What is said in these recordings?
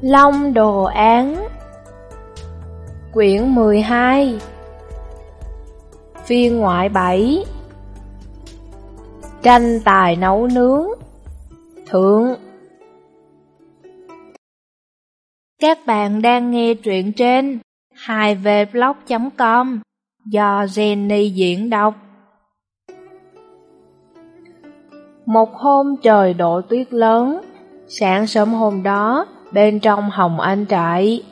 Long Đồ Án. Quyển 12 Phiên ngoại 7 Tranh tài nấu nướng. Thượng. Các bạn đang nghe truyện trên 2vblog.com do Jenny diễn đọc. Một hôm trời đổ tuyết lớn, Sáng sớm hôm đó bên trong hồng anh trại.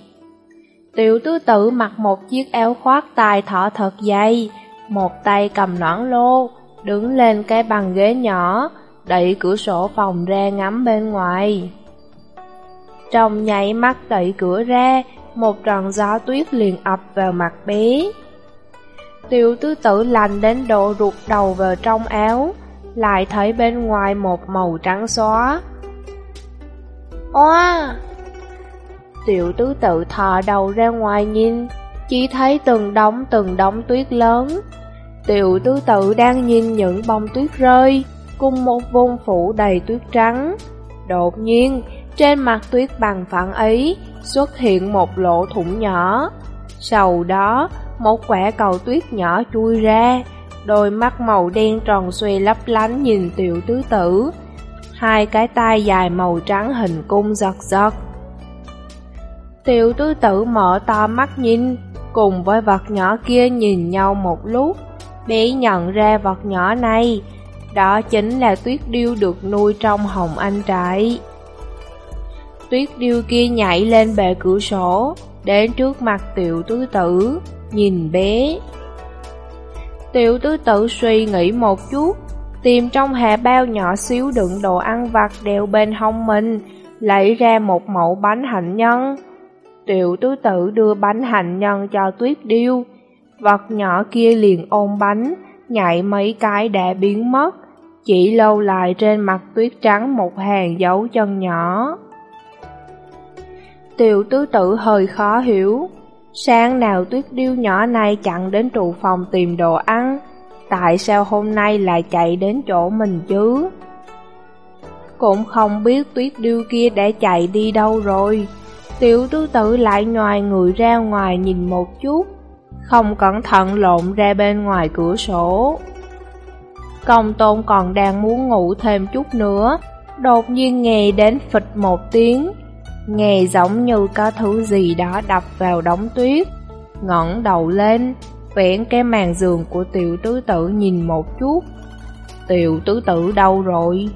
Tiểu tứ tử mặc một chiếc áo khoác tài thỏ thật dày, một tay cầm loãng lô, đứng lên cái bàn ghế nhỏ, đẩy cửa sổ phòng ra ngắm bên ngoài. Trong nháy mắt đẩy cửa ra, một trận gió tuyết liền ập vào mặt bé. Tiểu tứ tử lành đến độ rụt đầu vào trong áo, lại thấy bên ngoài một màu trắng xóa. Oa! Tiểu tứ tự thò đầu ra ngoài nhìn, chỉ thấy từng đống từng đống tuyết lớn. Tiểu tứ tự đang nhìn những bông tuyết rơi, cùng một vùng phủ đầy tuyết trắng. Đột nhiên, trên mặt tuyết bằng phẳng ấy xuất hiện một lỗ thủng nhỏ. Sau đó, một quả cầu tuyết nhỏ chui ra, đôi mắt màu đen tròn xoe lấp lánh nhìn tiểu tứ tử. Hai cái tay dài màu trắng hình cung giật giật. Tiểu tứ tử mở to mắt nhìn, cùng với vật nhỏ kia nhìn nhau một lúc. Bé nhận ra vật nhỏ này, đó chính là tuyết điêu được nuôi trong hồng anh trại. Tuyết điêu kia nhảy lên bề cửa sổ, đến trước mặt tiểu tứ tử, nhìn bé. Tiểu tứ tử suy nghĩ một chút, tìm trong hà bao nhỏ xíu đựng đồ ăn vặt đeo bên hông mình, lấy ra một mẫu bánh hạnh nhân. Tiểu tứ tử đưa bánh hạnh nhân cho tuyết điêu. Vật nhỏ kia liền ôm bánh, nhảy mấy cái đã biến mất, chỉ lâu lại trên mặt tuyết trắng một hàng dấu chân nhỏ. Tiểu tứ tử hơi khó hiểu, sáng nào tuyết điêu nhỏ này chặn đến trụ phòng tìm đồ ăn, tại sao hôm nay lại chạy đến chỗ mình chứ? Cũng không biết tuyết điêu kia đã chạy đi đâu rồi, Tiểu tứ tử lại ngoài người ra ngoài nhìn một chút, không cẩn thận lộn ra bên ngoài cửa sổ. Công tôn còn đang muốn ngủ thêm chút nữa, đột nhiên nghe đến phịch một tiếng, nghe giống như có thứ gì đó đập vào đống tuyết, ngẩng đầu lên, vén cái màn giường của tiểu tứ tử nhìn một chút. Tiểu tứ tử đâu rồi?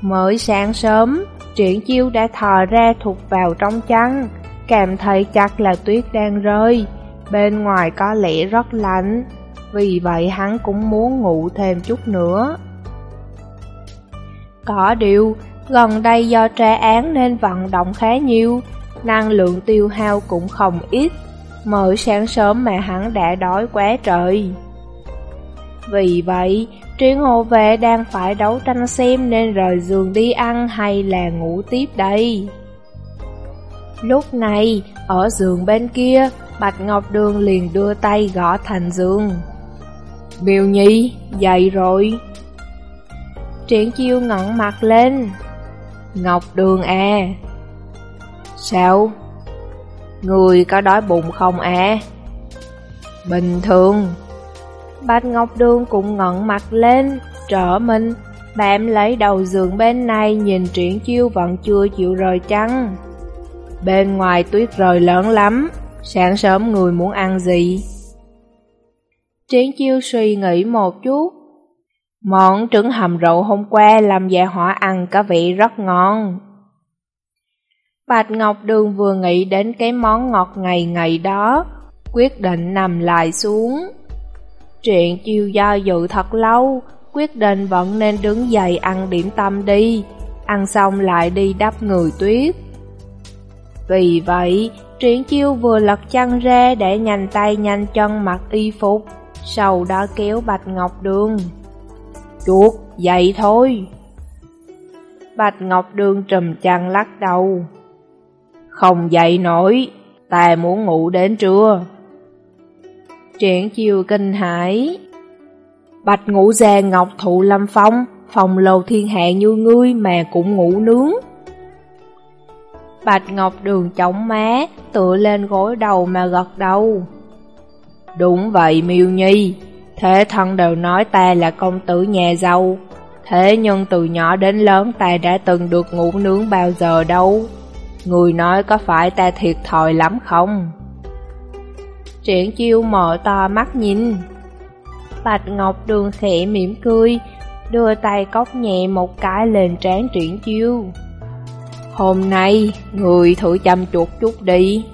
Mới sáng sớm, Triển chiêu đã thò ra thụt vào trong chăn, cảm thấy chắc là tuyết đang rơi, bên ngoài có lẽ rất lạnh, vì vậy hắn cũng muốn ngủ thêm chút nữa. Có điều, gần đây do tra án nên vận động khá nhiều, năng lượng tiêu hao cũng không ít, mới sáng sớm mà hắn đã đói quá trời. Vì vậy, triệu hộ vệ đang phải đấu tranh xem nên rời giường đi ăn hay là ngủ tiếp đây. Lúc này, ở giường bên kia, Bạch Ngọc Đường liền đưa tay gõ thành giường. biểu Nhi, dậy rồi. Triển chiêu ngẩng mặt lên. Ngọc Đường à. Sao? Người có đói bụng không à? Bình thường. Bạch Ngọc Đường cũng ngẩn mặt lên, trở mình, bạm lấy đầu giường bên này nhìn triển chiêu vẫn chưa chịu rời chăng. Bên ngoài tuyết rời lớn lắm, sáng sớm người muốn ăn gì? Triển chiêu suy nghĩ một chút. Món trứng hầm rượu hôm qua làm dạ hỏa ăn có vị rất ngon. Bạch Ngọc Đường vừa nghĩ đến cái món ngọt ngày ngày đó, quyết định nằm lại xuống. Chuyện chiêu do dự thật lâu, quyết định vẫn nên đứng dậy ăn điểm tâm đi, ăn xong lại đi đắp người tuyết. Vì vậy, Triển chiêu vừa lật chân ra để nhanh tay nhanh chân mặc y phục, sau đó kéo Bạch Ngọc Đường. Chuột, dậy thôi. Bạch Ngọc Đường trùm chăn lắc đầu. Không dậy nổi, ta muốn ngủ đến trưa. Truyện chiều kinh hải Bạch ngũ già ngọc thụ lâm phong Phòng lầu thiên hạ như ngươi mà cũng ngủ nướng Bạch Ngọc Đường chống má, tựa lên gối đầu mà gật đầu. Đúng vậy Miêu Nhi, thế thân đều nói ta là công tử nhà giàu. Thế nhưng từ nhỏ đến lớn ta đã từng được ngủ nướng bao giờ đâu. Người nói có phải ta thiệt thòi lắm không? Triển chiêu mở to mắt nhìn. Bạch Ngọc Đường khẽ mỉm cười, đưa tay cốc nhẹ một cái lên trán triển chiêu. Hôm nay, người thử chăm chuột chút đi.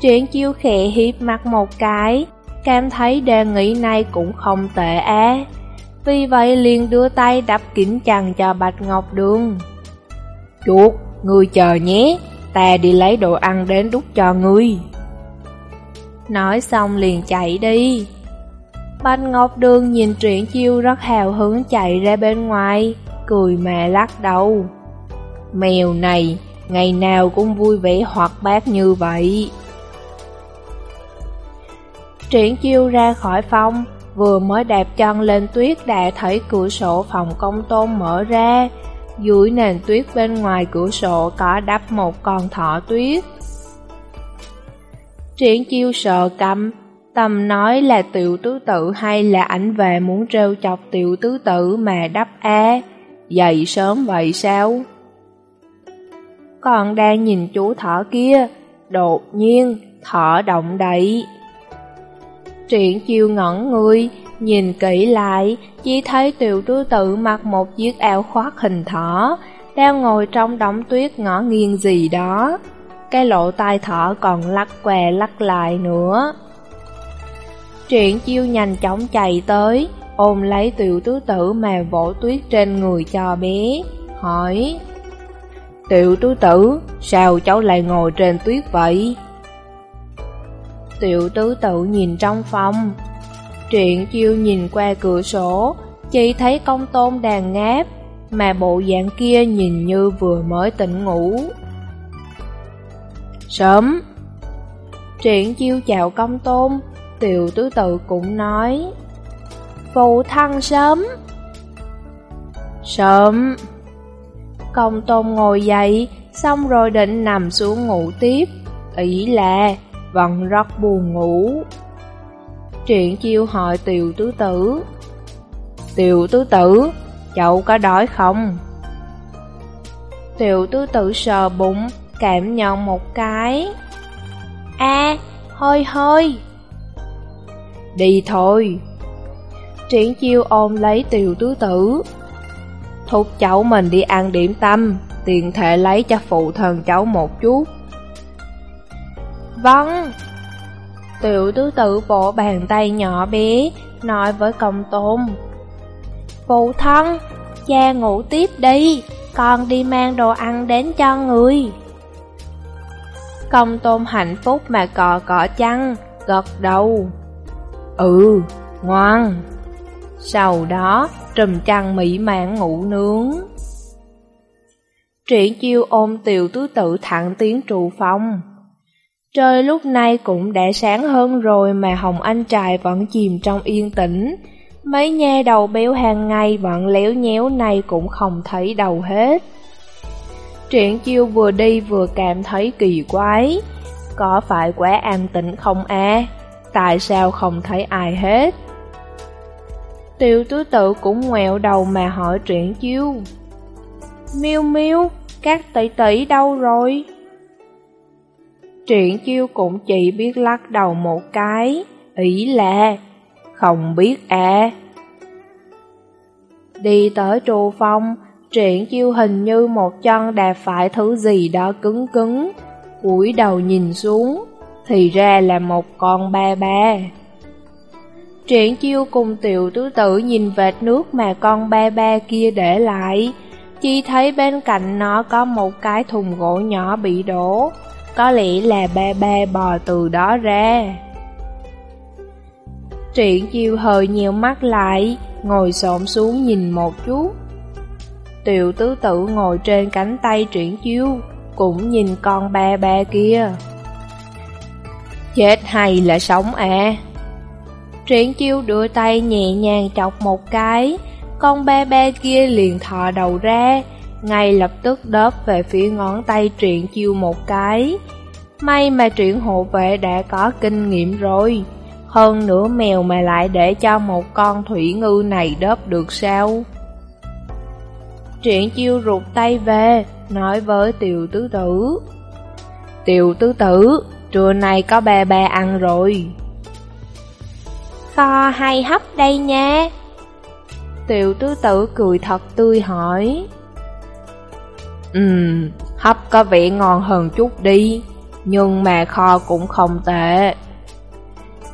Triển chiêu khẽ hiếp mắt một cái, cảm thấy đề nghị này cũng không tệ á. Vì vậy liền đưa tay đập kính chằn cho Bạch Ngọc Đường. Chuột, ngươi chờ nhé, ta đi lấy đồ ăn đến đút cho ngươi. Nói xong liền chạy đi. Bạch Ngọc Đường nhìn Triển Chiêu rất hào hứng chạy ra bên ngoài, cười mà lắc đầu. Mèo này, ngày nào cũng vui vẻ hoạt bát như vậy. Triển Chiêu ra khỏi phòng, vừa mới đạp chân lên tuyết đã thấy cửa sổ phòng công tôn mở ra. Dưới nền tuyết bên ngoài cửa sổ có đắp một con thỏ tuyết. Triển Chiêu sợ cầm, Tâm nói là tiểu tứ tự hay là ảnh về muốn trêu chọc tiểu tứ tự mà đắp a Dậy sớm vậy sao? Còn đang nhìn chú thỏ kia, đột nhiên thỏ động đậy. Triển chiêu ngẩn người, nhìn kỹ lại, chỉ thấy tiểu tứ tự mặc một chiếc áo khoác hình thỏ, đang ngồi trong đống tuyết ngõ nghiêng gì đó. Cái lộ tai thỏ còn lắc què lắc lại nữa. Triển chiêu nhanh chóng chạy tới, ôm lấy tiểu tứ tử mà vỗ tuyết trên người cho bé, hỏi Tiểu tứ tử, sao cháu lại ngồi trên tuyết vậy? Tiểu tứ tử nhìn trong phòng, Triển chiêu nhìn qua cửa sổ, chỉ thấy công tôn đàn ngáp, mà bộ dạng kia nhìn như vừa mới tỉnh ngủ. Sớm. Triển chiêu chào công tôn, Tiểu tứ tự cũng nói. Phụ thân sớm. Sớm. Công tôn ngồi dậy Xong rồi định nằm xuống ngủ tiếp. Ý là Vẫn rất buồn ngủ. Chuyện chiêu hỏi tiểu tứ tử. Tiểu tứ tử Cháu có đói không? Tiểu tứ tử sờ bụng. Cảm nhận một cái. A, hơi hơi. Đi thôi. Triển chiêu ôm lấy tiểu tứ tử. Thúc cháu mình đi ăn điểm tâm, Tiền thể lấy cho phụ thần cháu một chút. Vâng. Tiểu tứ tử vỗ bàn tay nhỏ bé, Nói với công tôn. Phụ thân, Cha ngủ tiếp đi, Con đi mang đồ ăn đến cho người. Công tôn hạnh phúc mà cò cọ chăng Gật đầu Ừ, ngoan. Sau đó, trùm chăn mỹ mãn ngủ nướng. Triển chiêu ôm tiểu tứ tự thẳng tiến trụ phòng. Trời lúc này cũng đã sáng hơn rồi mà Hồng Anh Trài vẫn chìm trong yên tĩnh. Mấy nha đầu béo hàng ngày vẫn léo nhéo này cũng không thấy đầu hết. Triển chiêu vừa đi vừa cảm thấy kỳ quái. Có phải quá an tĩnh không a? tại sao không thấy ai hết. Tiểu tứ tự cũng ngoẹo đầu mà hỏi triển chiêu. Miêu miêu, các tỷ tỷ đâu rồi? Triển chiêu cũng chỉ biết lắc đầu một cái, ý là không biết à. Đi tới trù phong, triển chiêu hình như một chân đạp phải thứ gì đó cứng cứng, cúi đầu nhìn xuống, thì ra là một con ba ba. Triển chiêu cùng tiểu tứ tử nhìn vệt nước mà con ba ba kia để lại, chỉ thấy bên cạnh nó có một cái thùng gỗ nhỏ bị đổ, có lẽ là ba ba bò từ đó ra. Triển chiêu hơi nhiều mắt lại, ngồi xổm xuống nhìn một chút. Tiểu tứ tử ngồi trên cánh tay triển chiêu, cũng nhìn con ba ba kia. Chết hay là sống à? Triển chiêu đưa tay nhẹ nhàng chọc một cái, con ba ba kia liền thò đầu ra, ngay lập tức đớp về phía ngón tay truyện chiêu một cái. May mà truyện hộ vệ đã có kinh nghiệm rồi. Hơn nữa mèo mà lại để cho một con thủy ngư này đớp được sao? Truyện chiêu rụt tay về, nói với tiểu tứ tử. Tiểu tứ tử, trưa nay có bè bè ăn rồi. Kho hay hấp đây nha. Tiểu tứ tử cười thật tươi hỏi. Ừm, hấp có vẻ ngon hơn chút đi, nhưng mà kho cũng không tệ.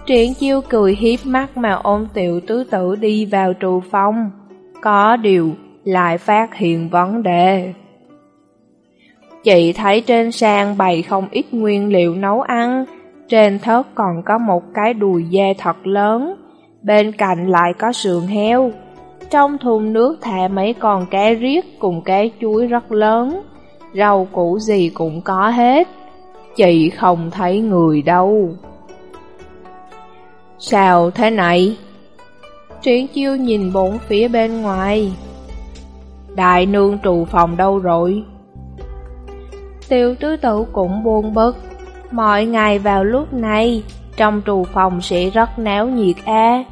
Triển chiêu cười hiếp mắt mà ôm tiểu tứ tử đi vào trù phong. Có điều, lại phát hiện vấn đề. Chị thấy trên sàn bày không ít nguyên liệu nấu ăn, trên thớt còn có một cái đùi dê thật lớn, bên cạnh lại có sườn heo. Trong thùng nước thả mấy con cá riết cùng cá chuối rất lớn, rau củ gì cũng có hết. Chị không thấy người đâu. Sao thế này? Triển chiêu nhìn bốn phía bên ngoài. Đại nương trù phòng đâu rồi? Tiêu tứ tử cũng buồn bực. Mọi ngày vào lúc này, trong trù phòng sẽ rất náo nhiệt a.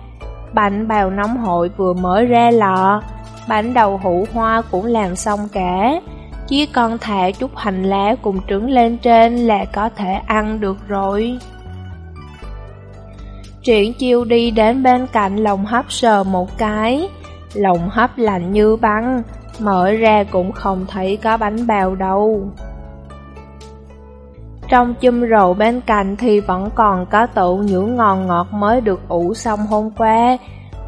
Bánh bào nóng hội vừa mới ra lọ, bánh đầu hũ hoa cũng làm xong cả. Chỉ còn thả chút hành lá cùng trứng lên trên là có thể ăn được rồi. Triển chiêu đi đến bên cạnh lồng hấp sờ một cái, lồng hấp lạnh như băng, mở ra cũng không thấy có bánh bao đâu. Trong chum rượu bên cạnh thì vẫn còn có tụ những ngon ngọt mới được ủ xong hôm qua,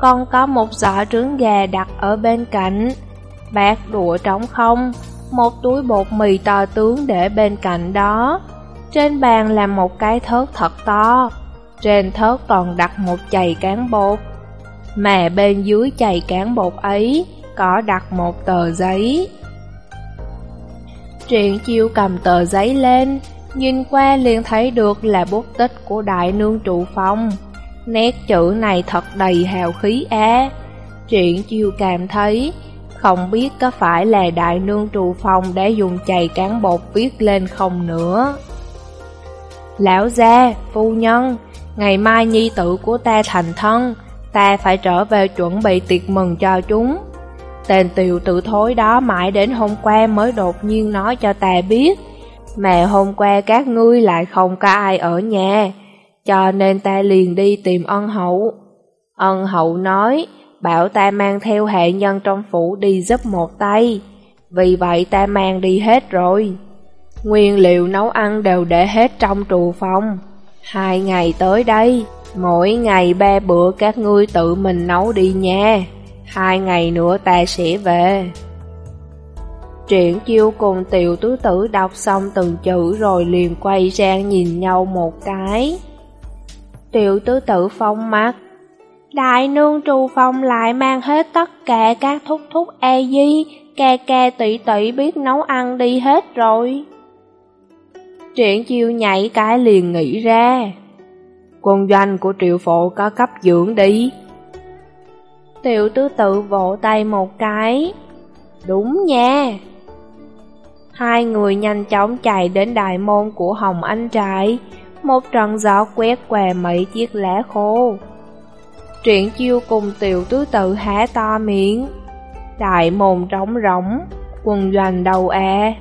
còn có một giỏ trứng gà đặt ở bên cạnh. Bát đũa trống không, một túi bột mì to tướng để bên cạnh đó. Trên bàn là một cái thớt thật to, trên thớt còn đặt một chày cán bột. Mà bên dưới chày cán bột ấy có đặt một tờ giấy. Triển chiêu cầm tờ giấy lên, nhìn qua liền thấy được là bút tích của đại nương trụ phong. Nét chữ này thật đầy hào khí e. á. Triển chiêu cảm thấy, không biết có phải là đại nương trụ phong đã dùng chày cán bột viết lên không nữa. Lão gia, phu nhân, ngày mai nhi tử của ta thành thân, ta phải trở về chuẩn bị tiệc mừng cho chúng. Tên tiểu tự thối đó mãi đến hôm qua mới đột nhiên nói cho ta biết. mẹ hôm qua các ngươi lại không có ai ở nhà, cho nên ta liền đi tìm ân hậu. Ân hậu nói, bảo ta mang theo hệ nhân trong phủ đi giúp một tay. Vì vậy ta mang đi hết rồi. Nguyên liệu nấu ăn đều để hết trong trù phòng. Hai ngày tới đây, mỗi ngày ba bữa các ngươi tự mình nấu đi nha. Hai ngày nữa ta sẽ về. Triển chiêu cùng tiểu tứ tử đọc xong từng chữ rồi liền quay sang nhìn nhau một cái. Tiểu tứ tử phong mắt. Đại nương trù phong lại mang hết tất cả các thúc thúc e di, Kè kè tỷ tỷ biết nấu ăn đi hết rồi. Triển chiêu nhảy cái liền nghĩ ra. Quân doanh của triệu Phổ có cấp dưỡng đi. Tiểu tứ tự vỗ tay một cái. Đúng nha. Hai người nhanh chóng chạy đến đại môn của Hồng Anh Trại. Một trận gió quét qua mấy chiếc lá khô. Triển chiêu cùng tiểu tứ tự há to miệng. Đại môn trống rỗng, quần doanh đầu e.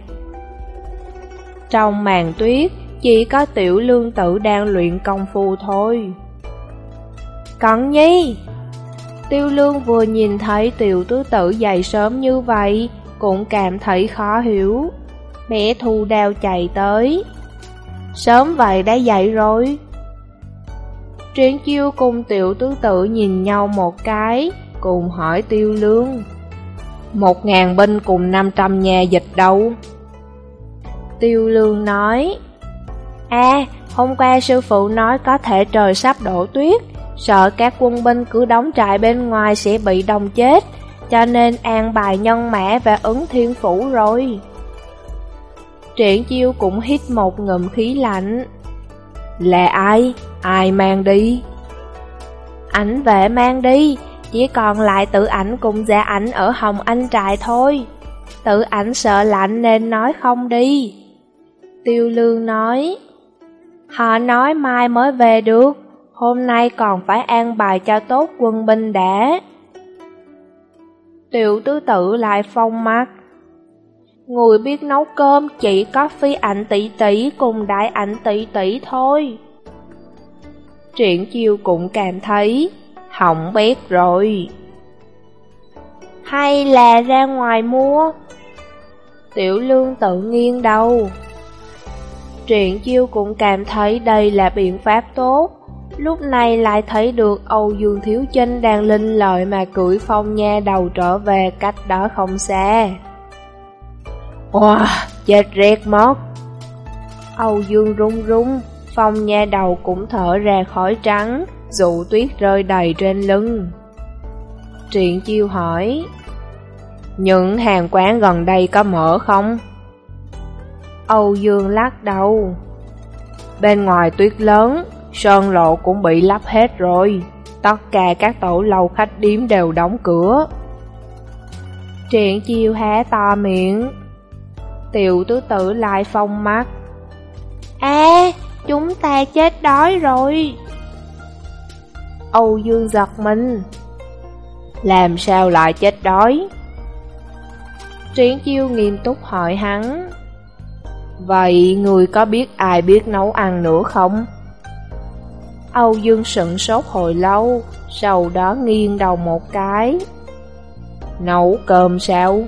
Trong màn tuyết, chỉ có tiểu lương tử đang luyện công phu thôi. Cẩn nhi! Tiêu lương vừa nhìn thấy tiểu tứ tử dậy sớm như vậy, cũng cảm thấy khó hiểu. Mẹ thu đào chạy tới. Sớm vậy đã dậy rồi. Triển chiêu cùng tiểu tứ tử nhìn nhau một cái, cùng hỏi tiêu lương. Một ngàn binh cùng năm trăm nhà dịch đâu? Tiêu lương nói, À, hôm qua sư phụ nói có thể trời sắp đổ tuyết, sợ các quân binh cứ đóng trại bên ngoài sẽ bị đông chết, cho nên an bài nhân mã và ứng thiên phủ rồi. Triển chiêu cũng hít một ngụm khí lạnh. Là ai? Ai mang đi? Ảnh vệ mang đi, chỉ còn lại tự ảnh cùng gia ảnh ở Hồng Anh trại thôi. tự ảnh sợ lạnh nên nói không đi. Tiêu lương nói, họ nói mai mới về được, hôm nay còn phải an bài cho tốt quân binh đã. Tiểu tứ tự lại phong mắt. Người biết nấu cơm chỉ có phi ảnh tỷ tỷ cùng đại ảnh tỷ tỷ thôi. Triển chiêu cũng cảm thấy hỏng bét rồi. Hay là ra ngoài mua? Tiểu lương tự nghiêng đầu. Triển chiêu cũng cảm thấy đây là biện pháp tốt. Lúc này lại thấy được Âu Dương Thiếu Chinh đang linh lợi mà cưỡi phong nha đầu trở về cách đó không xa. Wow, chết rét mất. Âu Dương rung rung, phong nha đầu cũng thở ra khói trắng, dụ tuyết rơi đầy trên lưng. Triện chiêu hỏi, những hàng quán gần đây có mở không? Âu Dương lắc đầu. Bên ngoài tuyết lớn, sơn lộ cũng bị lắp hết rồi. Tất cả các tổ lầu khách điếm đều đóng cửa. Triện chiêu há to miệng. Tiểu tứ tử lại phong mắt. À, chúng ta chết đói rồi. Âu Dương giật mình. Làm sao lại chết đói? Triển chiêu nghiêm túc hỏi hắn. Vậy người có biết ai biết nấu ăn nữa không? Âu Dương sững sốt hồi lâu, sau đó nghiêng đầu một cái. Nấu cơm sao?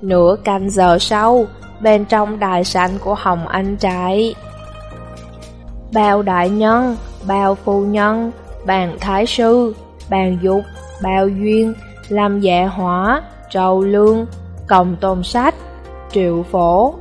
Nửa canh giờ sau, bên trong đài sảnh của Hồng Anh trại. Bao đại nhân, bao phu nhân, bàn thái sư, bàn dục, bao duyên, làm dạ hỏa, trầu lương, cộng Tôn Sách, Triệu Phổ,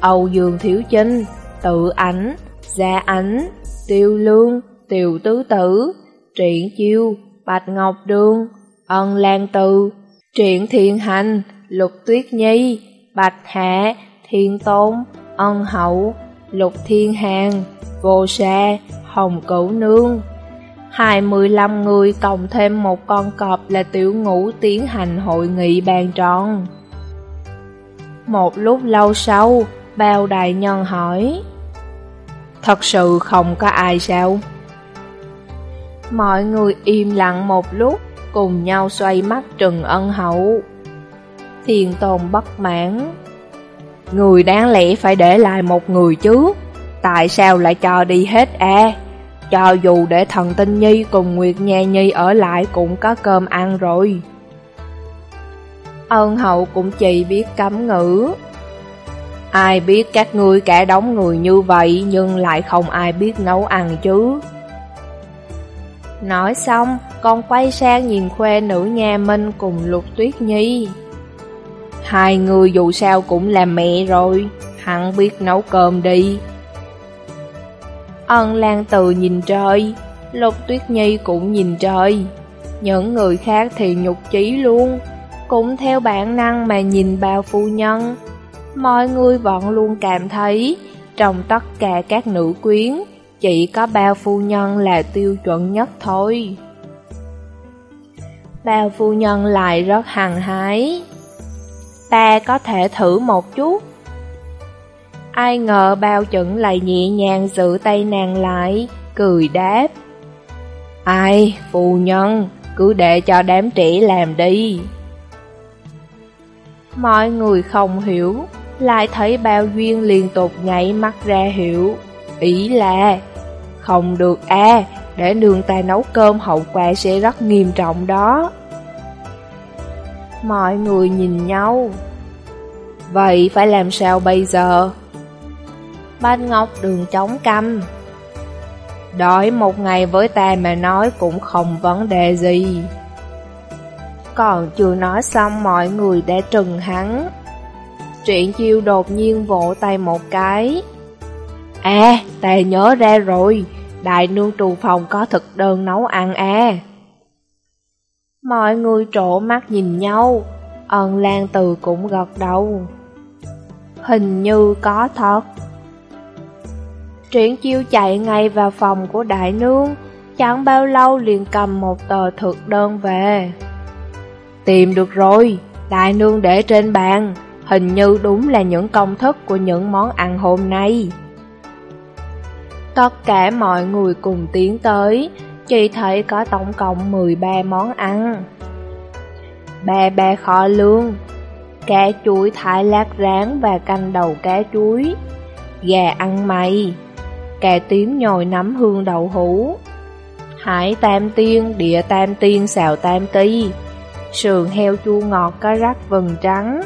Âu Dương Thiếu Chinh, Tự Ảnh, Gia Ảnh, Tiêu Lương, Tiêu Tứ Tử, Triển Chiêu, Bạch Ngọc Đường, Ân Lan Từ, Triển Thiện Hành, Lục Tuyết Nhi, Bạch Hạ, Thiên Tôn, Ân Hậu, Lục Thiên Hàng, Vô Sa, Hồng Cửu Nương. Hai mươi lăm người cộng thêm một con cọp là tiểu ngũ tiến hành hội nghị bàn tròn. Một lúc lâu sau, bao đại nhân hỏi. Thật sự không có ai sao? Mọi người im lặng một lúc, cùng nhau xoay mắt trừng ân hậu. Thiền tồn bất mãn. Người đáng lẽ phải để lại một người chứ. Tại sao lại cho đi hết à Cho dù để thần tinh nhi cùng Nguyệt Nha Nhi ở lại cũng có cơm ăn rồi. Ân hậu cũng chỉ biết cấm ngữ. Ai biết các ngươi cả đóng người như vậy nhưng lại không ai biết nấu ăn chứ. Nói xong, con quay sang nhìn khoe nữ nhà Minh cùng Lục Tuyết Nhi. Hai người dù sao cũng là mẹ rồi, hẳn biết nấu cơm đi. Ân Lan Từ nhìn trời, Lục Tuyết Nhi cũng nhìn trời. Những người khác thì nhục chí luôn, cũng theo bản năng mà nhìn bao phu nhân mọi người vẫn luôn cảm thấy trong tất cả các nữ quyến, chỉ có bao phu nhân là tiêu chuẩn nhất thôi. Bao phu nhân lại rất hằng hái. Ta có thể thử một chút. Ai ngờ bao chuẩn lại nhẹ nhàng giữ tay nàng lại, cười đáp. Ai, phu nhân, cứ để cho đám trẻ làm đi. Mọi người không hiểu, lại thấy bao duyên liên tục nhảy mắt ra hiểu. Ý là, không được à, để nương ta nấu cơm hậu quả sẽ rất nghiêm trọng đó. Mọi người nhìn nhau. Vậy phải làm sao bây giờ? ban Ngọc đường chống căm. Đói một ngày với ta mà nói cũng không vấn đề gì. Còn chưa nói xong mọi người đã trừng hắn. Truyện chiêu đột nhiên vỗ tay một cái. À, ta nhớ ra rồi, đại nương trù phòng có thực đơn nấu ăn à. Mọi người trổ mắt nhìn nhau, ân lan từ cũng gật đầu. Hình như có thật. Triển chiêu chạy ngay vào phòng của đại nương, chẳng bao lâu liền cầm một tờ thực đơn về. Tìm được rồi, đại nương để trên bàn, hình như đúng là những công thức của những món ăn hôm nay. Tất cả mọi người cùng tiến tới, chỉ thấy có tổng cộng 13 món ăn. Ba ba kho lương, cá chuối thái lát rán và canh đầu cá chuối, gà ăn mày, cà tím nhồi nấm hương đậu hũ, hải tam tiên, địa tam tiên xào tam ti, sườn heo chua ngọt có rắc vừng trắng,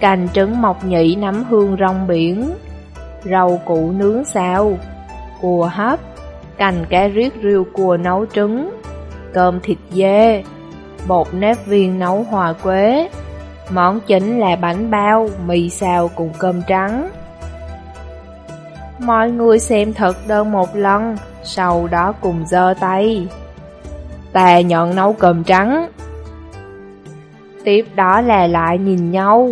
cành trứng mọc nhị nắm hương rong biển, rau củ nướng xào, cua hấp, cành cá riết riêu cua nấu trứng, cơm thịt dê, bột nếp viên nấu hòa quế. Món chính là bánh bao, mì xào cùng cơm trắng. Mọi người xem thật đơn một lần, sau đó cùng giơ tay. Tà nhận nấu cơm trắng. Tiếp đó là lại nhìn nhau,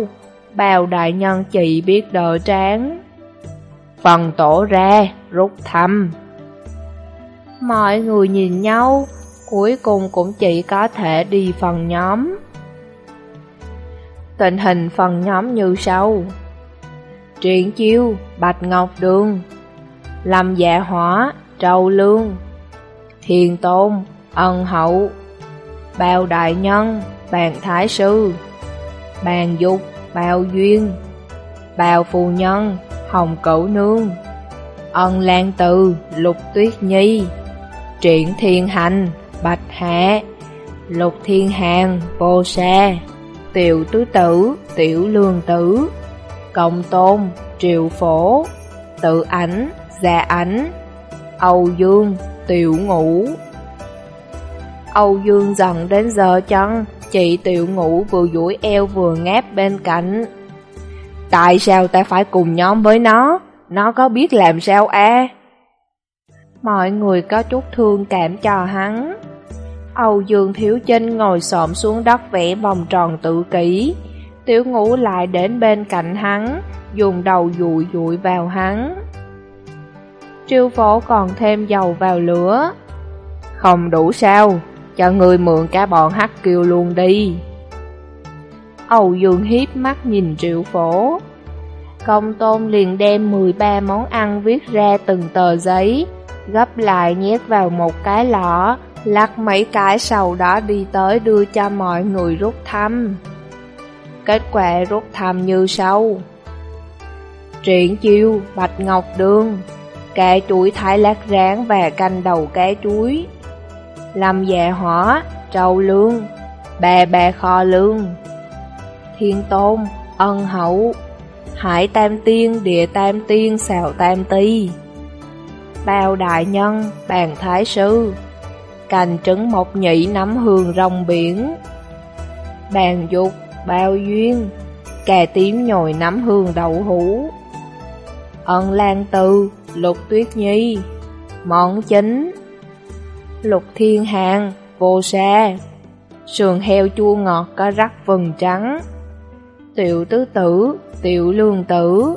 bào đại nhân chị biết đỡ tráng. Phần tổ ra, rút thăm. Mọi người nhìn nhau, cuối cùng cũng chỉ có thể đi phần nhóm. Tình hình phần nhóm như sau Triển chiêu, Bạch Ngọc Đường Lâm Dạ Hỏa, Trâu Lương Thiền Tôn, Ân Hậu Bao Đại Nhân, Bàn Thái Sư Bàn Dục, Bao Duyên Bao Phù Nhân, Hồng Cẩu Nương Ân Lan Từ, Lục Tuyết Nhi Triển Thiên Hành, Bạch Hạ Lục Thiên Hàng, Vô Sa Tiểu Tứ Tử, Tiểu Lương Tử Cộng Tôn, Triệu Phổ Tự Ảnh, Gia Ảnh Âu Dương, Tiểu Ngũ. Âu Dương dần đến giờ chân Chị Tiểu Ngũ vừa duỗi eo vừa ngáp bên cạnh Tại sao ta phải cùng nhóm với nó? Nó có biết làm sao à? Mọi người có chút thương cảm cho hắn Âu Dương Thiếu Chinh ngồi xổm xuống đất vẽ vòng tròn tự kỷ. Tiểu ngũ lại đến bên cạnh hắn, dùng đầu dụi dụi vào hắn. Triêu phổ còn thêm dầu vào lửa. Không đủ sao, cho người mượn cả bọn hắc kiều luôn đi. Âu Dương hiếp mắt nhìn triệu phổ. Công tôn liền đem 13 món ăn viết ra từng tờ giấy, gấp lại nhét vào một cái lọ, lắc mấy cái sau đó đi tới đưa cho mọi người rút thăm. Kết quả rút thăm như sau. Triển chiêu, bạch ngọc đường, cá chuối thái lát rán và canh đầu cá chuối. Lâm dạ hỏa, trâu lương, bà bà kho lương. Thiên tôn, ân hậu, hải tam tiên, địa tam tiên, xào tam ti. Bao đại nhân, bàn thái sư, cành trứng mộc nhị nắm hương rồng biển. Bàn dục, bao duyên, cà tím nhồi nắm hương đậu hũ. Ân lan tư, lục tuyết nhi, món chính. Lục thiên hàng, vô sa, sườn heo chua ngọt có rắc vừng trắng. Tiểu tứ tử, tiểu lương tử,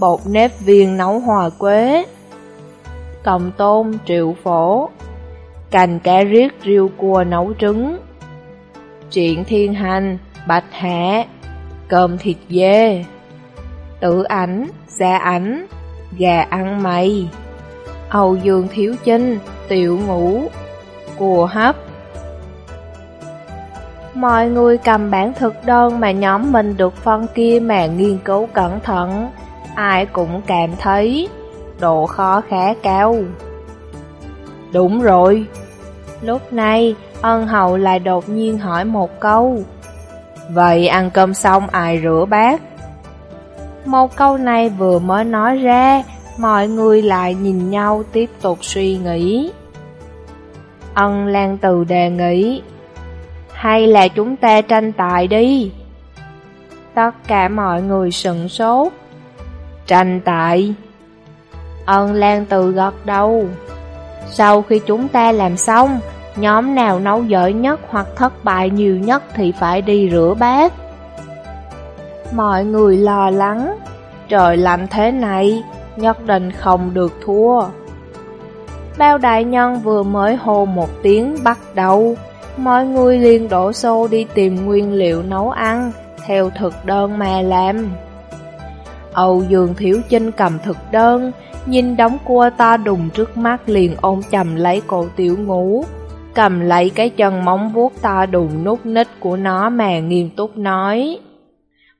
bột nếp viên nấu hòa quế. Cộng tôm, triệu phổ, cành cá riết riêu cua nấu trứng. Chuyện thiên hành, bạch hạ, cơm thịt dê, tử ảnh, gia ảnh, gà ăn mày, Âu Dương Thiếu Chinh, tiểu ngũ, cua hấp. Mọi người cầm bản thực đơn mà nhóm mình được phân kia mà nghiên cứu cẩn thận, ai cũng cảm thấy độ khó khá cao. Đúng rồi. Lúc này, ân hậu lại đột nhiên hỏi một câu. Vậy ăn cơm xong ai rửa bát? Một câu này vừa mới nói ra, mọi người lại nhìn nhau tiếp tục suy nghĩ. Ân Lan Từ đề nghị, hay là chúng ta tranh tài đi? Tất cả mọi người sững sốt. Tranh tài? Ân Lan Từ gật đầu. Sau khi chúng ta làm xong, nhóm nào nấu giỏi nhất hoặc thất bại nhiều nhất thì phải đi rửa bát. Mọi người lo lắng, trời lạnh thế này, nhất định không được thua. Bao đại nhân vừa mới hô một tiếng bắt đầu, mọi người liền đổ xô đi tìm nguyên liệu nấu ăn, theo thực đơn mà làm. Âu Dương Thiếu Chinh cầm thực đơn, nhìn đống cua to đùng trước mắt liền ôm chầm lấy cổ tiểu ngủ, cầm lấy cái chân móng vuốt to đùng nút nít của nó mà nghiêm túc nói.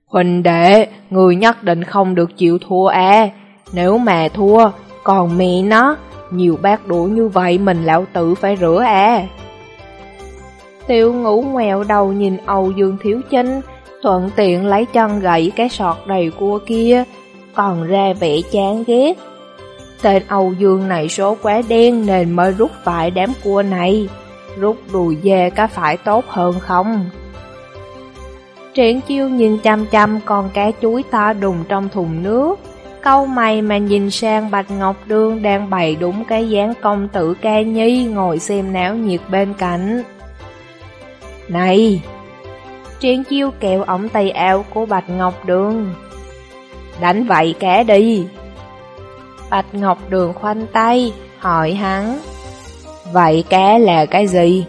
Huỳnh đệ, người nhất định không được chịu thua à, nếu mà thua, còn mẹ nó, nhiều bát đũa như vậy mình lão tử phải rửa à. Tiểu ngủ ngoèo đầu nhìn Âu Dương Thiếu Chinh, thuận tiện lấy chân gậy cái sọt đầy cua kia, còn ra vẻ chán ghét. Tên Âu Dương này số quá đen nên mới rút phải đám cua này, rút đùi dê có phải tốt hơn không? Triển chiêu nhìn chăm chăm con cá chuối to đùng trong thùng nước, câu mày mà nhìn sang Bạch Ngọc Đương đang bày đúng cái dáng công tử ca nhi ngồi xem náo nhiệt bên cạnh. Này! Triển chiêu kẹo ống tay áo của Bạch Ngọc Đường. Đánh vậy cá đi! Bạch Ngọc Đường khoanh tay, hỏi hắn. Vậy cá là cái gì?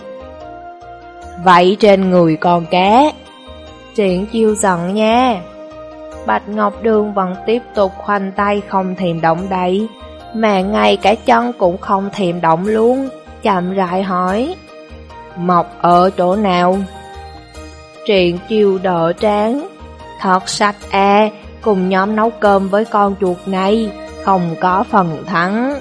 Vậy trên người còn cá. Triển chiêu giận nha. Bạch Ngọc Đường vẫn tiếp tục khoanh tay không thèm động đậy, mà ngay cả chân cũng không thèm động luôn, chậm rãi hỏi. Mọc ở chỗ nào? Triện chiêu đỡ tráng. Thật sạch à, cùng nhóm nấu cơm với con chuột này, không có phần thắng.